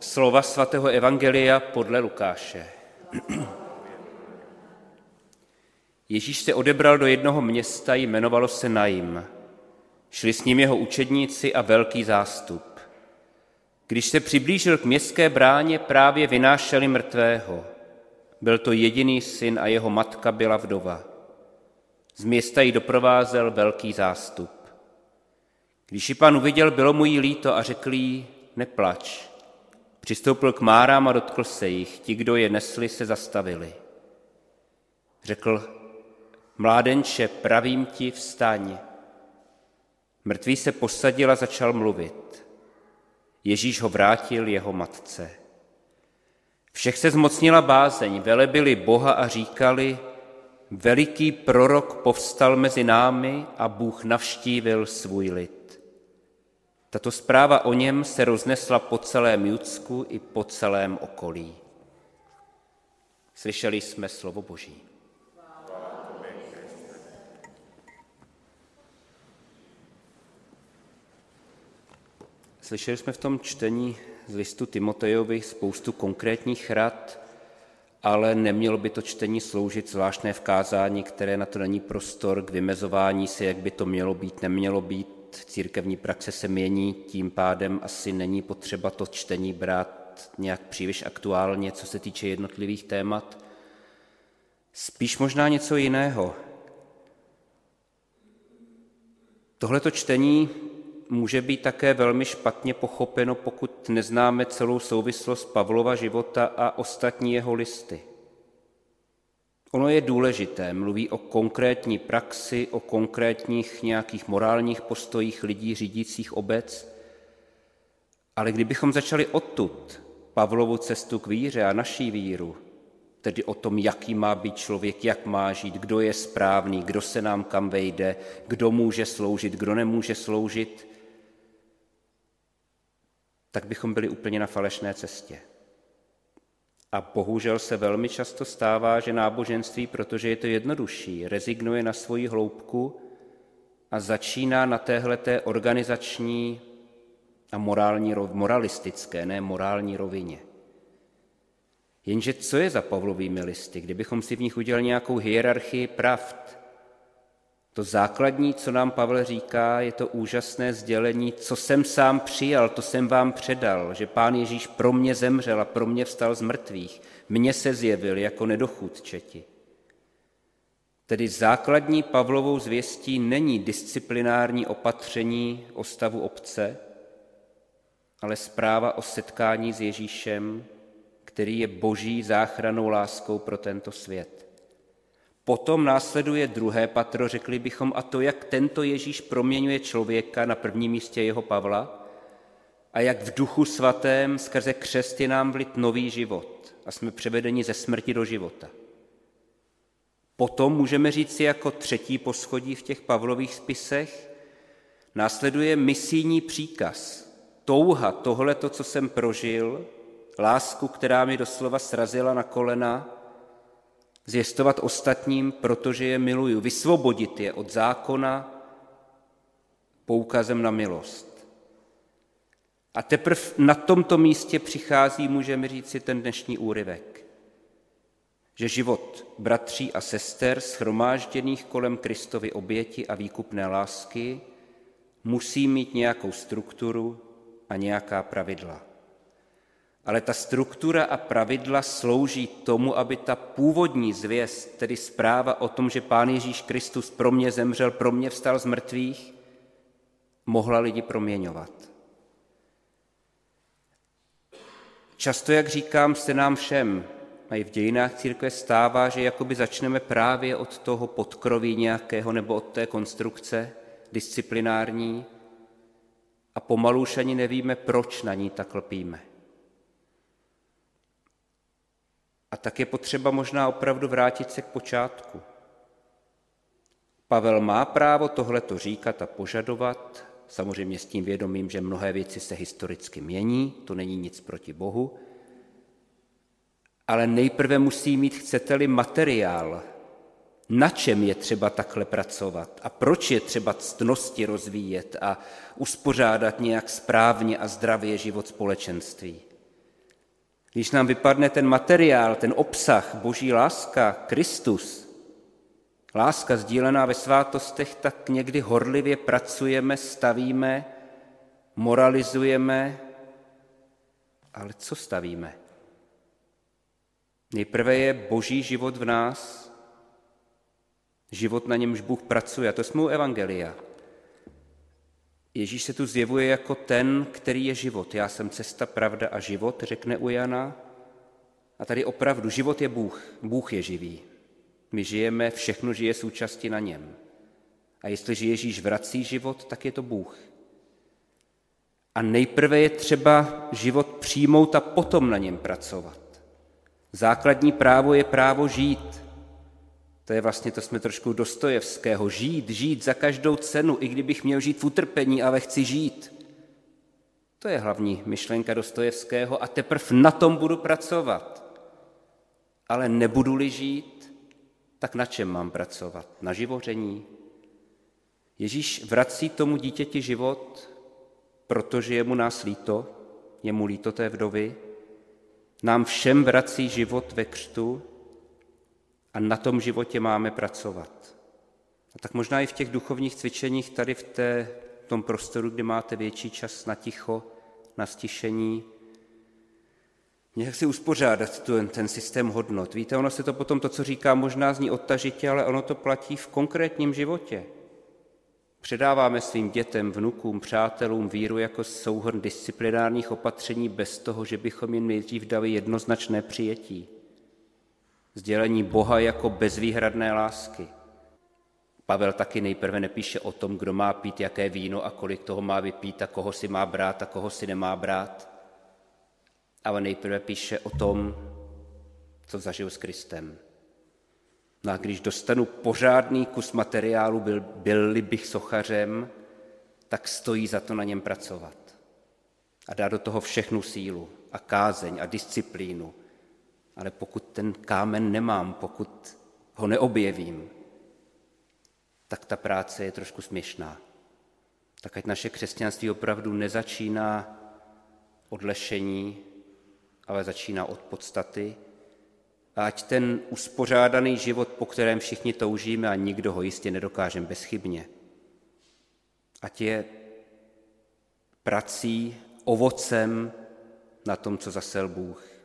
Slova svatého Evangelia podle Lukáše. Ježíš se odebral do jednoho města, jmenovalo se Najim. Šli s ním jeho učedníci a velký zástup. Když se přiblížil k městské bráně, právě vynášeli mrtvého. Byl to jediný syn a jeho matka byla vdova. Z města ji doprovázel velký zástup. Když ji pan uviděl, bylo mu jí líto a řekl jí, neplač. Přistoupil k márám a dotkl se jich. Ti, kdo je nesli, se zastavili. Řekl, mládenče, pravím ti, vstaň. Mrtvý se posadil a začal mluvit. Ježíš ho vrátil jeho matce. Všech se zmocnila bázeň, velebili Boha a říkali, veliký prorok povstal mezi námi a Bůh navštívil svůj lid. Tato zpráva o něm se roznesla po celém Judsku i po celém okolí. Slyšeli jsme slovo Boží. Slyšeli jsme v tom čtení z listu Timotejovi spoustu konkrétních rad, ale nemělo by to čtení sloužit zvláštné vkázání, které na to není prostor k vymezování se, jak by to mělo být, nemělo být, církevní praxe se mění, tím pádem asi není potřeba to čtení brát nějak příliš aktuálně, co se týče jednotlivých témat. Spíš možná něco jiného. Tohleto čtení může být také velmi špatně pochopeno, pokud neznáme celou souvislost Pavlova života a ostatní jeho listy. Ono je důležité, mluví o konkrétní praxi, o konkrétních nějakých morálních postojích lidí řídících obec, ale kdybychom začali odtud Pavlovu cestu k víře a naší víru, tedy o tom, jaký má být člověk, jak má žít, kdo je správný, kdo se nám kam vejde, kdo může sloužit, kdo nemůže sloužit, tak bychom byli úplně na falešné cestě. A bohužel se velmi často stává, že náboženství, protože je to jednodušší, rezignuje na svoji hloubku a začíná na téhleté organizační a morální, moralistické, ne morální rovině. Jenže co je za Pavlovými listy? Kdybychom si v nich udělali nějakou hierarchii pravd, to základní, co nám Pavel říká, je to úžasné sdělení, co jsem sám přijal, to jsem vám předal, že pán Ježíš pro mě zemřel a pro mě vstal z mrtvých. Mně se zjevil jako nedochůdčeti. Tedy základní Pavlovou zvěstí není disciplinární opatření o stavu obce, ale zpráva o setkání s Ježíšem, který je boží záchranou láskou pro tento svět. Potom následuje druhé patro, řekli bychom, a to, jak tento Ježíš proměňuje člověka na prvním místě jeho Pavla a jak v duchu svatém skrze křest je nám vlit nový život a jsme převedeni ze smrti do života. Potom můžeme říct jako třetí poschodí v těch Pavlových spisech, následuje misijní příkaz, touha tohleto, co jsem prožil, lásku, která mi doslova srazila na kolena, zvěstovat ostatním, protože je miluju, vysvobodit je od zákona poukazem na milost. A teprve na tomto místě přichází, můžeme říct si, ten dnešní úryvek, že život bratří a sester schromážděných kolem Kristovy oběti a výkupné lásky musí mít nějakou strukturu a nějaká pravidla ale ta struktura a pravidla slouží tomu, aby ta původní zvěst, tedy zpráva o tom, že Pán Ježíš Kristus pro mě zemřel, pro mě vstal z mrtvých, mohla lidi proměňovat. Často, jak říkám, se nám všem, a i v dějinách církve stává, že jakoby začneme právě od toho podkroví nějakého nebo od té konstrukce disciplinární a pomalu už ani nevíme, proč na ní tak lpíme. A tak je potřeba možná opravdu vrátit se k počátku. Pavel má právo tohleto říkat a požadovat, samozřejmě s tím vědomím, že mnohé věci se historicky mění, to není nic proti Bohu, ale nejprve musí mít, chcete-li, materiál, na čem je třeba takhle pracovat a proč je třeba ctnosti rozvíjet a uspořádat nějak správně a zdravě život společenství. Když nám vypadne ten materiál, ten obsah, boží láska, Kristus, láska sdílená ve svátostech, tak někdy horlivě pracujeme, stavíme, moralizujeme, ale co stavíme? Nejprve je boží život v nás, život na němž Bůh pracuje. A to jsme u Evangelia. Ježíš se tu zjevuje jako ten, který je život. Já jsem cesta, pravda a život, řekne u Jana. A tady opravdu život je Bůh. Bůh je živý. My žijeme, všechno žije součástí na něm. A jestliže Ježíš vrací život, tak je to Bůh. A nejprve je třeba život přijmout a potom na něm pracovat. Základní právo je právo žít. To je vlastně, to jsme trošku Dostojevského. Žít, žít za každou cenu, i kdybych měl žít v utrpení, ale chci žít. To je hlavní myšlenka Dostojevského a teprve na tom budu pracovat. Ale nebudu-li žít, tak na čem mám pracovat? Na živoření? Ježíš vrací tomu dítěti život, protože je mu nás líto, je mu líto té vdovy, nám všem vrací život ve křtu a na tom životě máme pracovat. A tak možná i v těch duchovních cvičeních tady v, té, tom prostoru, kdy máte větší čas na ticho, na stišení, nějak si uspořádat ten, ten systém hodnot. Víte, ono se to potom, to, co říká, možná zní odtažitě, ale ono to platí v konkrétním životě. Předáváme svým dětem, vnukům, přátelům víru jako souhrn disciplinárních opatření bez toho, že bychom jim nejdřív dali jednoznačné přijetí. Sdělení Boha jako bezvýhradné lásky. Pavel taky nejprve nepíše o tom, kdo má pít jaké víno a kolik toho má vypít a koho si má brát a koho si nemá brát. Ale nejprve píše o tom, co zažil s Kristem. No a když dostanu pořádný kus materiálu, byl, byl bych sochařem, tak stojí za to na něm pracovat. A dá do toho všechnu sílu a kázeň a disciplínu. Ale pokud ten kámen nemám, pokud ho neobjevím, tak ta práce je trošku směšná. Tak ať naše křesťanství opravdu nezačíná od lešení, ale začíná od podstaty, a ať ten uspořádaný život, po kterém všichni toužíme a nikdo ho jistě nedokážeme bezchybně, ať je prací, ovocem na tom, co zasel Bůh.